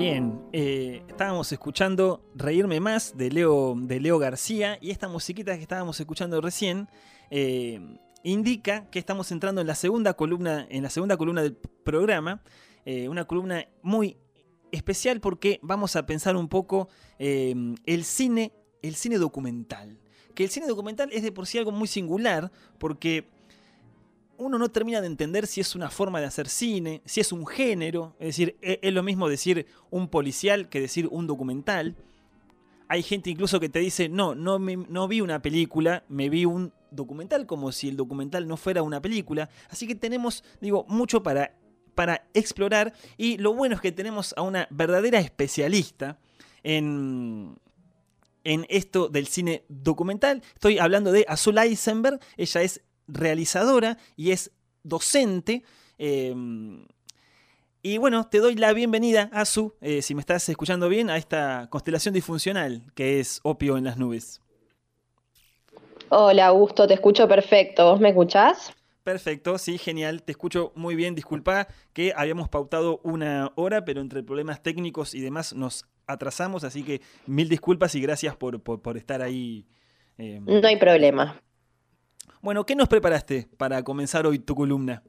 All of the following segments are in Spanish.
Bien, eh, estábamos escuchando Reírme Más de Leo, de Leo García y esta musiquita que estábamos escuchando recién eh, indica que estamos entrando en la segunda columna, en la segunda columna del programa, eh, una columna muy especial porque vamos a pensar un poco el cine, el cine documental. Que el cine documental es de por sí algo muy singular porque uno no termina de entender si es una forma de hacer cine, si es un género, es decir, e-, es lo mismo decir un policial que decir un documental. Hay gente incluso que te dice, no, no, vi una película, me vi un documental, como si el documental no fuera una película. Así que tenemos, digo, mucho para, para explorar y lo bueno es que tenemos a una verdadera especialista en, en esto del cine documental. Estoy hablando de Azul Eisenberg, ella es realizadora y es docente. Em, y bueno, te doy la bienvenida, Azu, eh, si me estás escuchando bien, a esta constelación disfuncional que es Opio en las Nubes. Hola, Augusto, te escucho perfecto. ¿Vos me escuchás? Perfecto, sí, genial, te escucho muy bien. Disculpa que habíamos pautado una hora, pero entre problemas técnicos y demás nos atrasamos, así que mil disculpas y gracias por, estar ahí. Em, no hay problema. Bueno, ¿qué nos preparaste para comenzar hoy tu columna?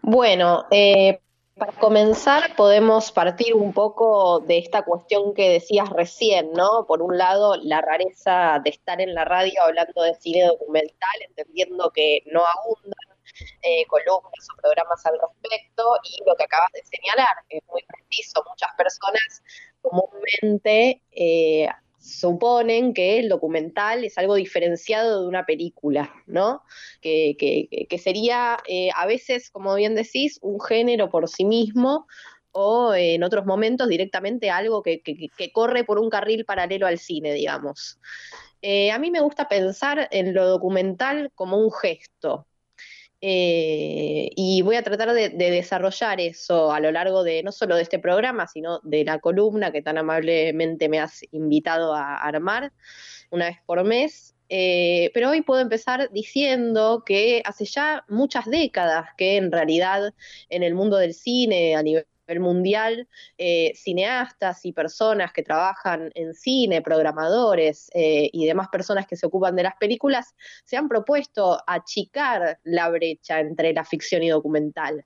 Bueno, eh, para comenzar podemos partir un poco de esta cuestión que decías recién, ¿no? Por un lado, la rareza de estar en la radio hablando de cine documental, entendiendo que no abundan eh, columnas o programas al respecto, y lo que acabas de señalar, es muy preciso, muchas personas comúnmente eh, suponen que el documental es algo diferenciado de una película, ¿no? Que, sería eh, a veces, como bien decís, un género por sí mismo o en otros momentos directamente algo que, corre por un carril paralelo al cine, digamos. Eh, a mí me gusta pensar en lo documental como un gesto, eh, y voy a tratar de, desarrollar eso a lo largo de no solo de este programa, sino de la columna que tan amablemente me has invitado a armar una vez por mes. Eh, pero hoy puedo empezar diciendo que hace ya muchas décadas que en realidad en el mundo del cine a nivel el mundial, eh, cineastas y personas que trabajan en cine, programadores eh, y demás personas que se ocupan de las películas, se han propuesto achicar la brecha entre la ficción y documental.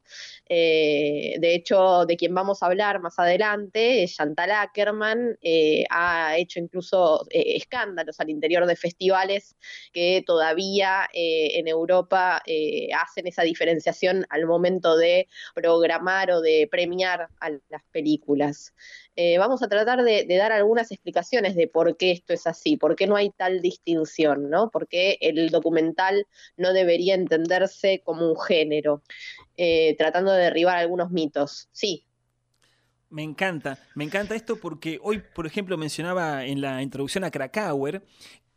Eh, de hecho, de quien vamos a hablar más adelante, Chantal Ackerman, ha hecho incluso escándalos al interior de festivales que todavía en Europa hacen esa diferenciación al momento de programar o de premiar a las películas. Eh, vamos a tratar de, dar algunas explicaciones de por qué esto es así, por qué no hay tal distinción, ¿no? Por qué el documental no debería entenderse como un género, eh, tratando de derribar algunos mitos. Sí. Me encanta, me encanta esto porque hoy, por ejemplo, mencionaba en la introducción a Krakauer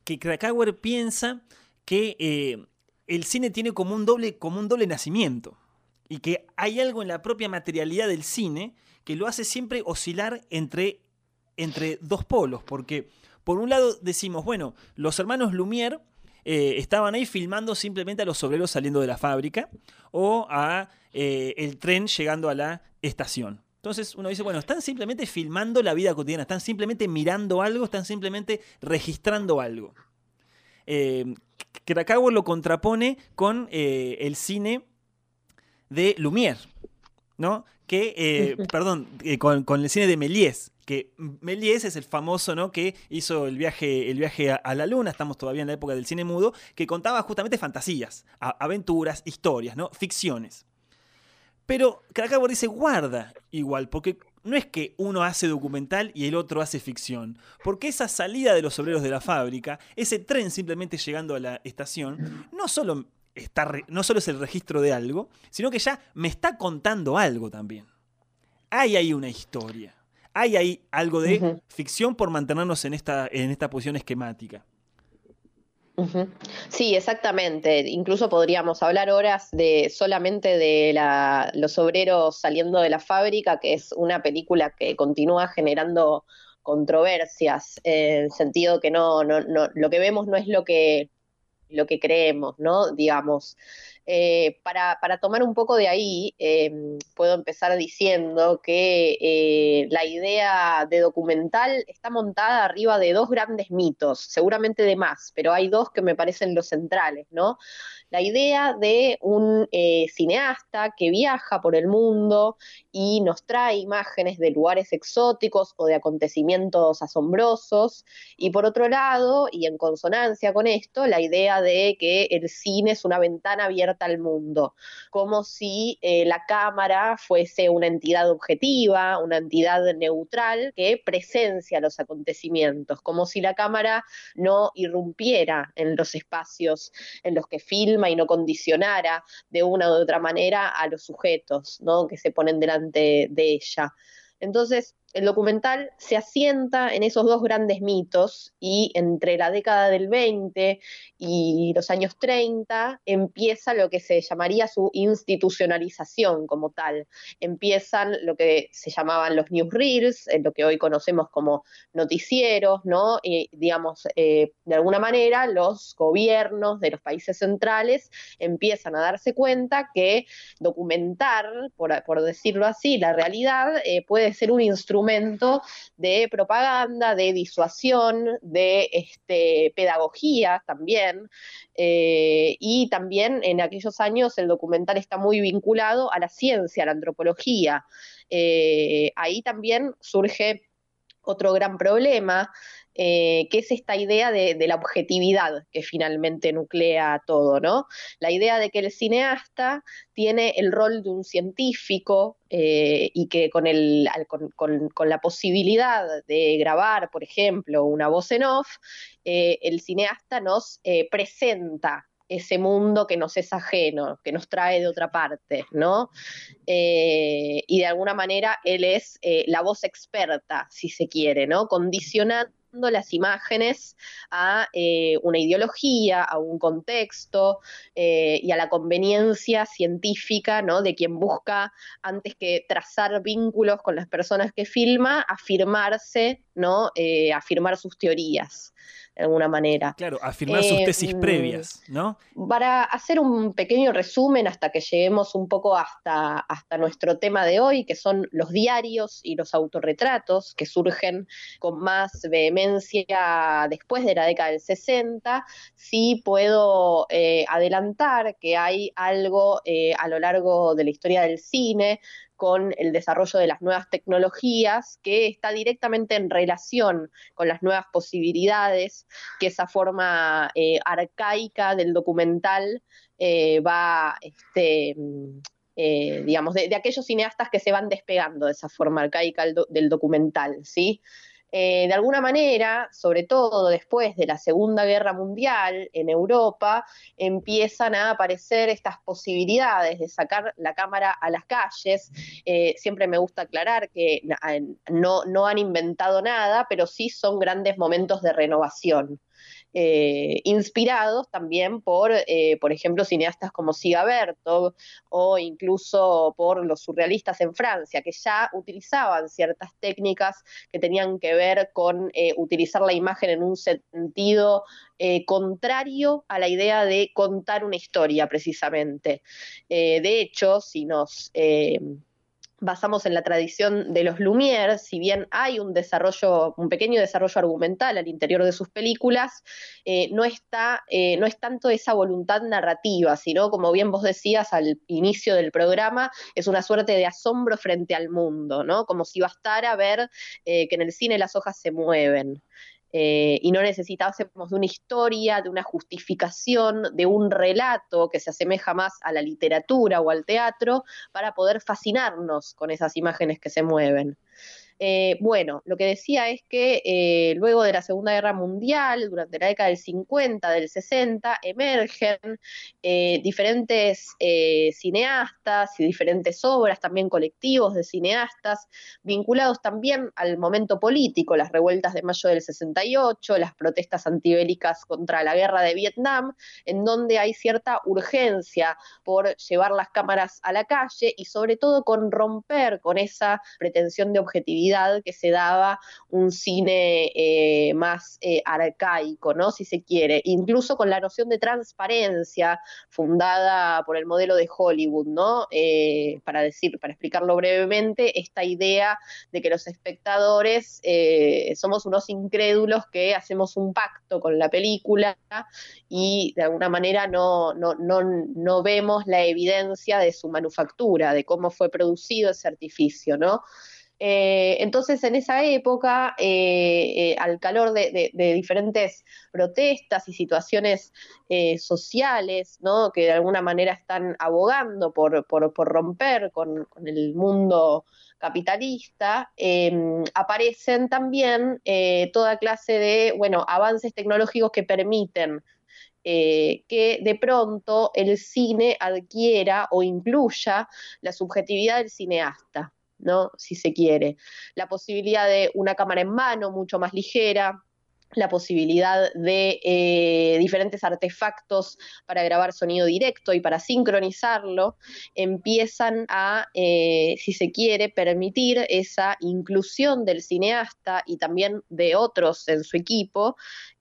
que Krakauer piensa que eh, el cine tiene como un doble, como un doble nacimiento y que hay algo en la propia materialidad del cine que lo hace siempre oscilar entre, entre dos polos, porque por un lado decimos, bueno, los hermanos Lumière eh, estaban ahí filmando simplemente a los obreros saliendo de la fábrica o a eh, el tren llegando a la estación. Entonces uno dice, bueno, están simplemente filmando la vida cotidiana, están simplemente mirando algo, están simplemente registrando algo. Eh, lo contrapone con eh, el cine de Lumière, ¿no? Que, eh, perdón, eh, con, el cine de Méliès, que Méliès es el famoso, ¿no? Que hizo el viaje, el viaje a, la luna, estamos todavía en la época del cine mudo, que contaba justamente fantasías, aventuras, historias, ¿no? Ficciones. Pero Krakauer dice, guarda igual, porque no es que uno hace documental y el otro hace ficción, porque esa salida de los obreros de la fábrica, ese tren simplemente llegando a la estación, no solo no solo es el registro de algo, sino que ya me está contando algo también. Hay ahí una historia. Hay ahí algo de ficción por mantenernos en esta, en esta posición esquemática. Sí, exactamente. Incluso podríamos hablar horas de solamente de los obreros saliendo de la fábrica, que es una película que continúa generando controversias, en el sentido que no, no, no, lo que vemos no es lo que lo que creemos, ¿no? Digamos, Eh, para, tomar un poco de ahí, em, puedo empezar diciendo que eh, la idea de documental está montada arriba de dos grandes mitos, seguramente de más, pero hay dos que me parecen los centrales, ¿no? La idea de un eh, cineasta que viaja por el mundo y nos trae imágenes de lugares exóticos o de acontecimientos asombrosos, y por otro lado, y en consonancia con esto, la idea de que el cine es una ventana abierta al mundo, como si eh, la cámara fuese una entidad objetiva, una entidad neutral que presencia los acontecimientos, como si la cámara no irrumpiera en los espacios en los que filma y no condicionara de una u otra manera a los sujetos ¿no? que se ponen delante de ella. Entonces, el documental se asienta en esos dos grandes mitos y entre la década del 20 y los años 30 empieza lo que se llamaría su institucionalización como tal. Empiezan lo que se llamaban los newsreels, lo que hoy conocemos como noticieros, ¿no? Y, digamos, eh, de alguna manera los gobiernos de los países centrales empiezan a darse cuenta que documentar, por, decirlo así, la realidad eh, puede ser un instrumento de propaganda, de disuasión, de este, pedagogía también. Eh, y también en aquellos años el documental está muy vinculado a la ciencia, a la antropología. Eh, ahí también surge otro gran problema, eh, que es esta idea de, la objetividad que finalmente nuclea todo, ¿no? La idea de que el cineasta tiene el rol de un científico eh, y que con, con, la posibilidad de grabar, por ejemplo, una voz en off, eh, el cineasta nos presenta ese mundo que nos es ajeno, que nos trae de otra parte, ¿no? y de alguna manera él es la voz experta, si se quiere, ¿no? Condicionando las imágenes a eh, una ideología, a un contexto eh, y a la conveniencia científica ¿no? de quien busca, antes que trazar vínculos con las personas que filma, afirmarse, ¿no? Eh, afirmar sus teorías de alguna manera. Claro, afirmar sus tesis previas, ¿no? Para hacer un pequeño resumen hasta que lleguemos un poco hasta, hasta nuestro tema de hoy, que son los diarios y los autorretratos, que surgen con más vehemencia después de la década del 60, sí puedo eh, adelantar que hay algo eh, a lo largo de la historia del cine con el desarrollo de las nuevas tecnologías, que está directamente en relación con las nuevas posibilidades que esa forma eh, arcaica del documental eh, va, este, eh, digamos, de, aquellos cineastas que se van despegando de esa forma arcaica del documental, ¿sí? Eh, de alguna manera, sobre todo después de la Segunda Guerra Mundial en Europa, empiezan a aparecer estas posibilidades de sacar la cámara a las calles. Eh, siempre me gusta aclarar que no, no han inventado nada, pero sí son grandes momentos de renovación. Eh, inspirados también por, eh, por ejemplo, cineastas como Siga Bertog o incluso por los surrealistas en Francia, que ya utilizaban ciertas técnicas que tenían que ver con eh, utilizar la imagen en un sentido contrario a la idea de contar una historia, precisamente. de hecho, si nos basamos en la tradición de los Lumière, si bien hay un desarrollo, un pequeño desarrollo argumental al interior de sus películas, eh, no, está, eh, no es tanto esa voluntad narrativa, sino, como bien vos decías al inicio del programa, es una suerte de asombro frente al mundo, ¿no? Como si bastara ver eh, que en el cine las hojas se mueven. Eh, y no necesitásemos de una historia, de una justificación, de un relato que se asemeja más a la literatura o al teatro para poder fascinarnos con esas imágenes que se mueven. Eh, bueno, lo que decía es que eh, luego de la Segunda Guerra Mundial, durante la década del 50, del 60, emergen eh, diferentes cineastas y diferentes obras, también colectivos de cineastas, vinculados también al momento político, las revueltas de mayo del 68, las protestas antibélicas contra la guerra de Vietnam, en donde hay cierta urgencia por llevar las cámaras a la calle y sobre todo con romper con esa pretensión de objetividad que se daba un cine eh, más eh, arcaico, ¿no? Si se quiere, incluso con la noción de transparencia fundada por el modelo de Hollywood, ¿no? Eh, para decir, para explicarlo brevemente, esta idea de que los espectadores somos unos incrédulos que hacemos un pacto con la película y de alguna manera no, no, no, no vemos la evidencia de su manufactura, de cómo fue producido ese artificio, ¿no? Eh, entonces, en esa época, eh, eh, al calor de, diferentes protestas y situaciones sociales, ¿no? que de alguna manera están abogando por, romper con, el mundo capitalista, em, aparecen también toda clase de, bueno, avances tecnológicos que permiten que de pronto el cine adquiera o incluya la subjetividad del cineasta. ¿No? Si se quiere. La posibilidad de una cámara en mano mucho más ligera, la posibilidad de eh, diferentes artefactos para grabar sonido directo y para sincronizarlo, empiezan a, eh, si se quiere, permitir esa inclusión del cineasta y también de otros en su equipo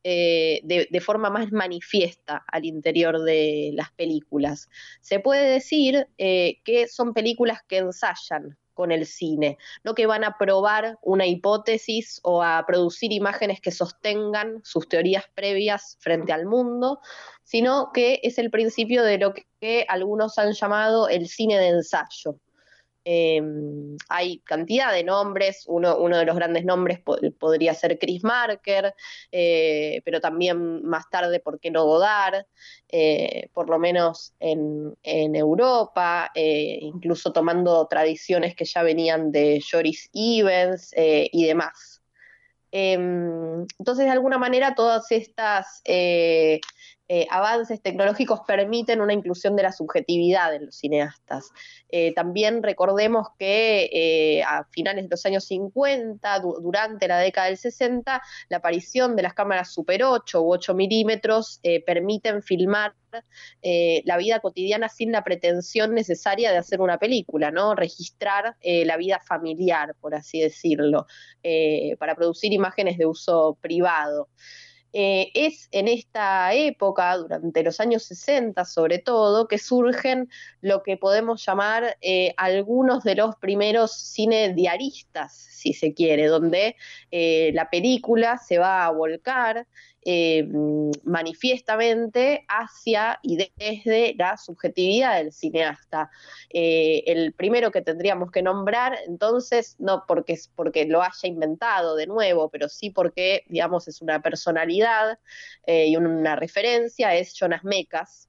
eh, de, de, forma más manifiesta al interior de las películas. Se puede decir que son películas que ensayan con el cine, no que van a probar una hipótesis o a producir imágenes que sostengan sus teorías previas frente al mundo, sino que es el principio de lo que algunos han llamado el cine de ensayo. Em, hay cantidad de nombres, uno, uno de los grandes nombres podría ser Chris Marker, eh, pero también más tarde, ¿por qué no Godard? Eh, por lo menos en, Europa, eh, incluso tomando tradiciones que ya venían de Joris Evans y demás. Em, entonces, de alguna manera, todas estas eh, avances tecnológicos permiten una inclusión de la subjetividad en los cineastas. Eh, también recordemos que eh, a finales de los años 50, durante la década del 60, la aparición de las cámaras Super 8 u 8 milímetros permiten filmar la vida cotidiana sin la pretensión necesaria de hacer una película, ¿no? Registrar la vida familiar, por así decirlo, para producir imágenes de uso privado. Eh, es en esta época, durante los años 60 sobre todo, que surgen lo que podemos llamar eh, algunos de los primeros cine diaristas, si se quiere, donde eh, la película se va a volcar eh, manifiestamente hacia y desde la subjetividad del cineasta. Eh, el primero que tendríamos que nombrar, entonces, no porque, porque lo haya inventado de nuevo, pero sí porque, digamos, es una personalidad eh, y una referencia, es Jonas Mekas.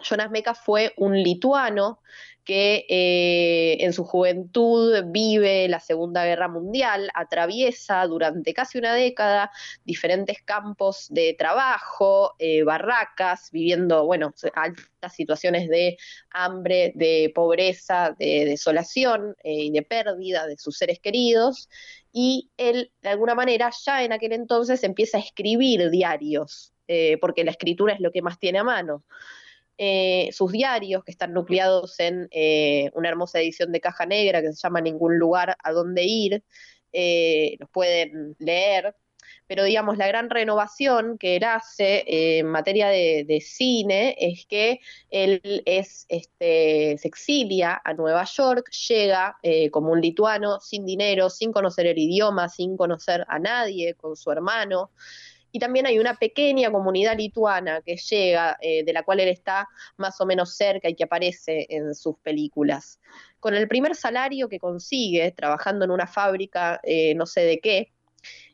Jonas Mekas fue un lituano que eh, en su juventud vive la Segunda Guerra Mundial, atraviesa durante casi una década diferentes campos de trabajo, eh, barracas, viviendo, bueno, altas situaciones de hambre, de pobreza, de desolación eh, y de pérdida de sus seres queridos. Y él, de alguna manera, ya en aquel entonces empieza a escribir diarios, porque la escritura es lo que más tiene a mano. Eh, sus diarios, que están nucleados en eh, una hermosa edición de caja negra que se llama Ningún lugar a dónde ir, eh, los pueden leer. Pero digamos, la gran renovación que él hace en materia de, cine es que él es, este, se exilia a Nueva York, llega como un lituano, sin dinero, sin conocer el idioma, sin conocer a nadie, con su hermano, y también hay una pequeña comunidad lituana que llega, eh, de la cual él está más o menos cerca y que aparece en sus películas. Con el primer salario que consigue, trabajando en una fábrica, eh, no sé de qué,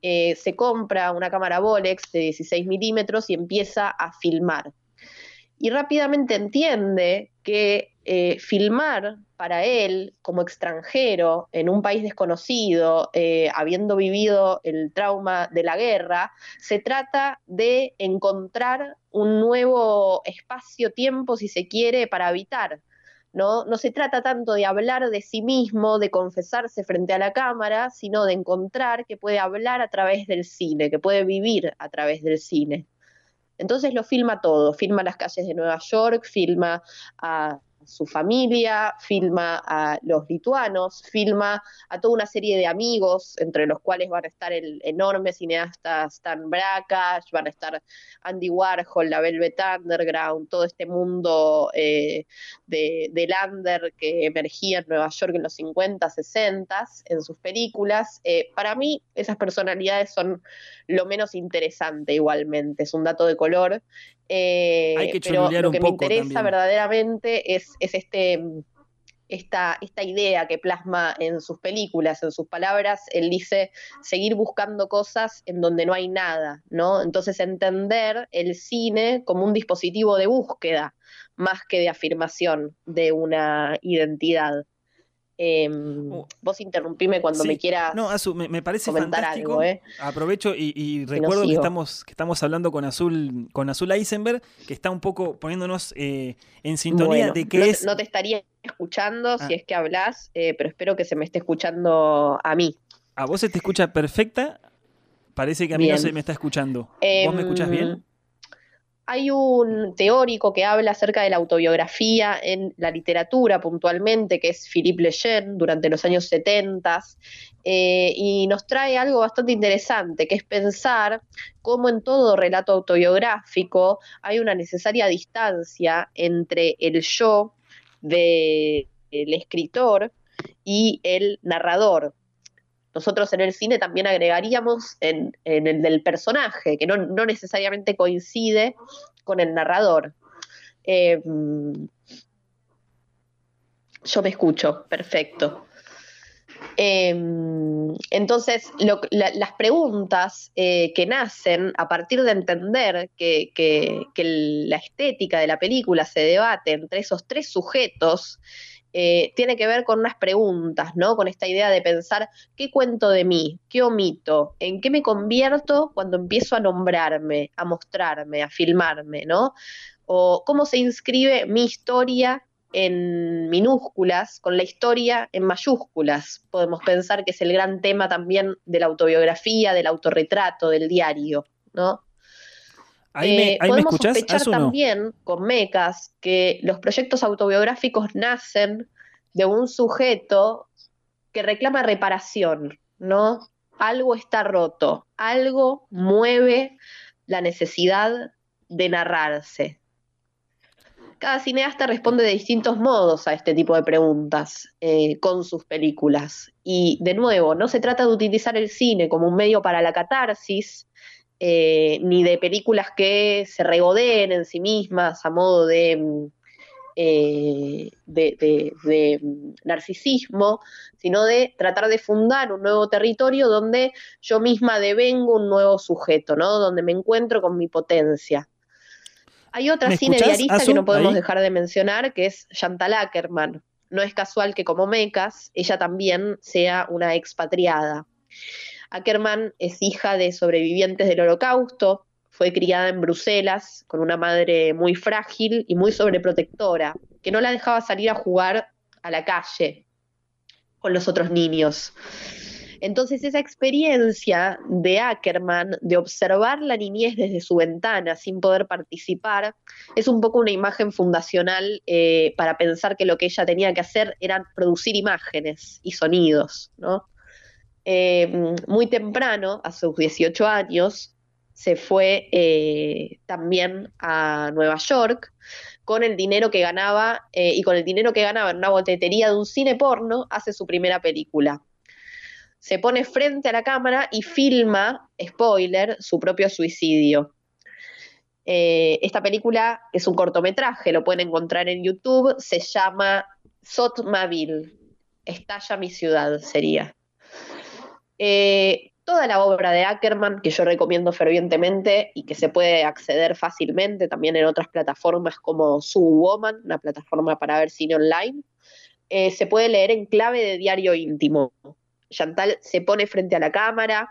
eh, se compra una cámara Bolex de 16 milímetros y empieza a filmar. Y rápidamente entiende que filmar para él, como extranjero, en un país desconocido, eh, habiendo vivido el trauma de la guerra, se trata de encontrar un nuevo espacio-tiempo, si se quiere, para habitar. no se trata tanto de hablar de sí mismo, de confesarse frente a la cámara, sino de encontrar que puede hablar a través del cine, que puede vivir a través del cine. Entonces lo filma todo, filma las calles de Nueva York, filma a su familia, filma a los lituanos, filma a toda una serie de amigos, entre los cuales van a estar el enorme cineasta Stan Brakhage, van a estar Andy Warhol, la Velvet Underground, todo este mundo eh, de, de Lander que emergía en Nueva York en los 50, 60 en sus películas. Eh, para mí, esas personalidades son lo menos interesante igualmente, es un dato de color. Eh, pero lo que me interesa verdaderamente es, este esta, esta, idea que plasma en sus películas, en sus palabras, él dice seguir buscando cosas en donde no hay nada, ¿no? Entonces entender el cine como un dispositivo de búsqueda más que de afirmación de una identidad. Em, uh. vos interrumpime cuando me quieras. No, me, parece fantástico. ¿eh? Aprovecho y, recuerdo que estamos, que estamos hablando con Azul, con Azul Eisenberg, que está un poco poniéndonos eh, en sintonía de que no, es. No te estaría escuchando si ah. es que hablas, eh, pero espero que se me esté escuchando a mí. ¿A vos se te escucha perfecta? Parece que a mí no se me está escuchando. ¿Vos me escuchas bien? Hay un teórico que habla acerca de la autobiografía en la literatura puntualmente, que es Philippe Lejeune, durante los años 70, eh, y nos trae algo bastante interesante, que es pensar cómo en todo relato autobiográfico hay una necesaria distancia entre el yo del escritor y el narrador, nosotros en el cine también agregaríamos en, el del personaje, que no, necesariamente coincide con el narrador. Em, yo me escucho, perfecto. Em, entonces, las preguntas eh, que nacen a partir de entender que, que, la estética de la película se debate entre esos tres sujetos eh, tiene que ver con unas preguntas, ¿no? Con esta idea de pensar qué cuento de mí, qué omito, en qué me convierto cuando empiezo a nombrarme, a mostrarme, a filmarme, ¿no? O cómo se inscribe mi historia en minúsculas con la historia en mayúsculas. Podemos pensar que es el gran tema también de la autobiografía, del autorretrato, del diario, ¿no? Podemos sospechar también con Mecas que los proyectos autobiográficos nacen de un sujeto que reclama reparación, ¿no? Algo está roto, algo mueve la necesidad de narrarse. Cada cineasta responde de distintos modos a este tipo de preguntas eh, con sus películas. Y de nuevo, no se trata de utilizar el cine como un medio para la catarsis, eh, ni de películas que se regodeen en sí mismas a modo de, mm, eh, de, mm, narcisismo, sino de tratar de fundar un nuevo territorio donde yo misma devengo un nuevo sujeto, ¿no? Donde me encuentro con mi potencia. Hay otra cine diarista que no podemos dejar de mencionar, que es Chantal Ackerman. No es casual que como Mecas, ella también sea una expatriada. Ackerman es hija de sobrevivientes del holocausto, fue criada en Bruselas con una madre muy frágil y muy sobreprotectora, que no la dejaba salir a jugar a la calle con los otros niños. Entonces esa experiencia de Ackerman de observar la niñez desde su ventana sin poder participar es un poco una imagen fundacional eh, para pensar que lo que ella tenía que hacer era producir imágenes y sonidos, ¿no? Eh, muy temprano, a sus 18 años, se fue eh, también a Nueva York con el dinero que ganaba eh, y con el dinero que ganaba en una boletería de un cine porno hace su primera película. Se pone frente a la cámara y filma, spoiler, su propio suicidio. esta película es un cortometraje, lo pueden encontrar en YouTube, se llama Sotmaville, Estalla mi ciudad sería. Eh, toda la obra de Ackerman, que yo recomiendo fervientemente y que se puede acceder fácilmente también en otras plataformas como Woman, una plataforma para ver cine online, eh, se puede leer en clave de diario íntimo. Chantal se pone frente a la cámara,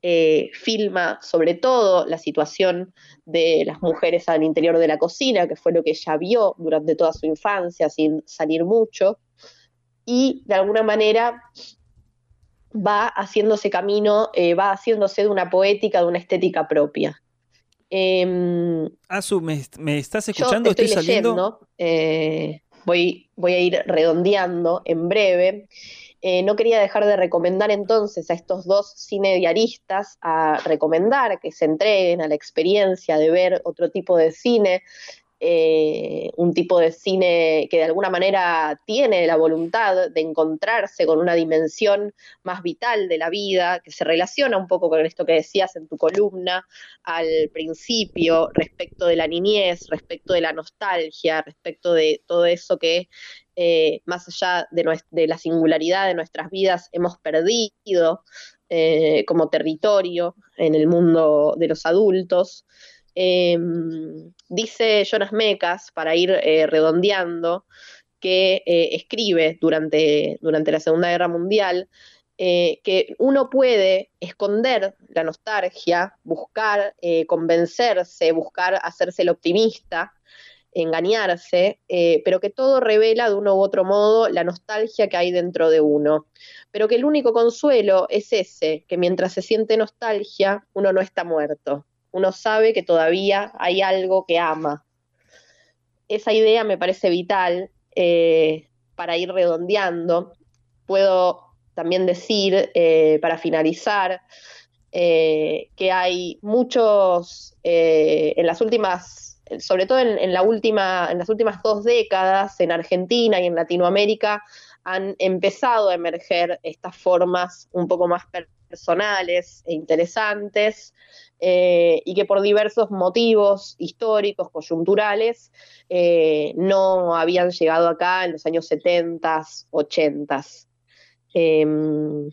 eh, filma sobre todo la situación de las mujeres al interior de la cocina, que fue lo que ella vio durante toda su infancia sin salir mucho, y de alguna manera va haciéndose camino, eh, va haciéndose de una poética, de una estética propia. Eh, Azu, ¿me, estás escuchando? estoy, leyendo, eh, voy, voy a ir redondeando en breve. Eh, no quería dejar de recomendar entonces a estos dos cine diaristas, a recomendar que se entreguen a la experiencia de ver otro tipo de cine, eh, un tipo de cine que de alguna manera tiene la voluntad de encontrarse con una dimensión más vital de la vida, que se relaciona un poco con esto que decías en tu columna al principio respecto de la niñez, respecto de la nostalgia, respecto de todo eso que eh, más allá de, la singularidad de nuestras vidas hemos perdido eh, como territorio en el mundo de los adultos. Em, dice Jonas Mecas, para ir eh, redondeando, que eh, escribe durante, durante la Segunda Guerra Mundial, eh, que uno puede esconder la nostalgia, buscar convencerse, buscar hacerse el optimista, engañarse, pero que todo revela de uno u otro modo la nostalgia que hay dentro de uno. Pero que el único consuelo es ese, que mientras se siente nostalgia, uno no está muerto uno sabe que todavía hay algo que ama. Esa idea me parece vital eh, para ir redondeando. Puedo también decir, eh, para finalizar, eh, que hay muchos, en las últimas, sobre todo en, la última, en las últimas dos décadas, en Argentina y en Latinoamérica, han empezado a emerger estas formas un poco más personales e interesantes eh, y que por diversos motivos históricos, coyunturales, eh, no habían llegado acá en los años 70, 80. Em,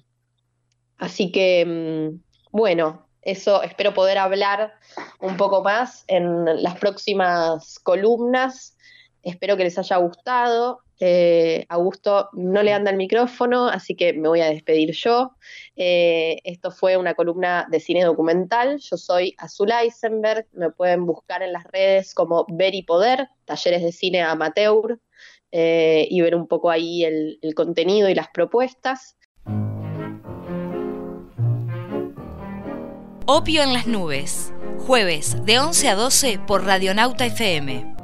así que, mm, bueno, eso espero poder hablar un poco más en las próximas columnas. Espero que les haya gustado. Eh, Augusto no le anda el micrófono, así que me voy a despedir yo. Eh, esto fue una columna de cine documental. Yo soy Azul Eisenberg. Me pueden buscar en las redes como Ver y Poder, talleres de cine amateur, eh, y ver un poco ahí el, el contenido y las propuestas. Opio en las nubes, jueves de 11 a 12 por Radionauta FM.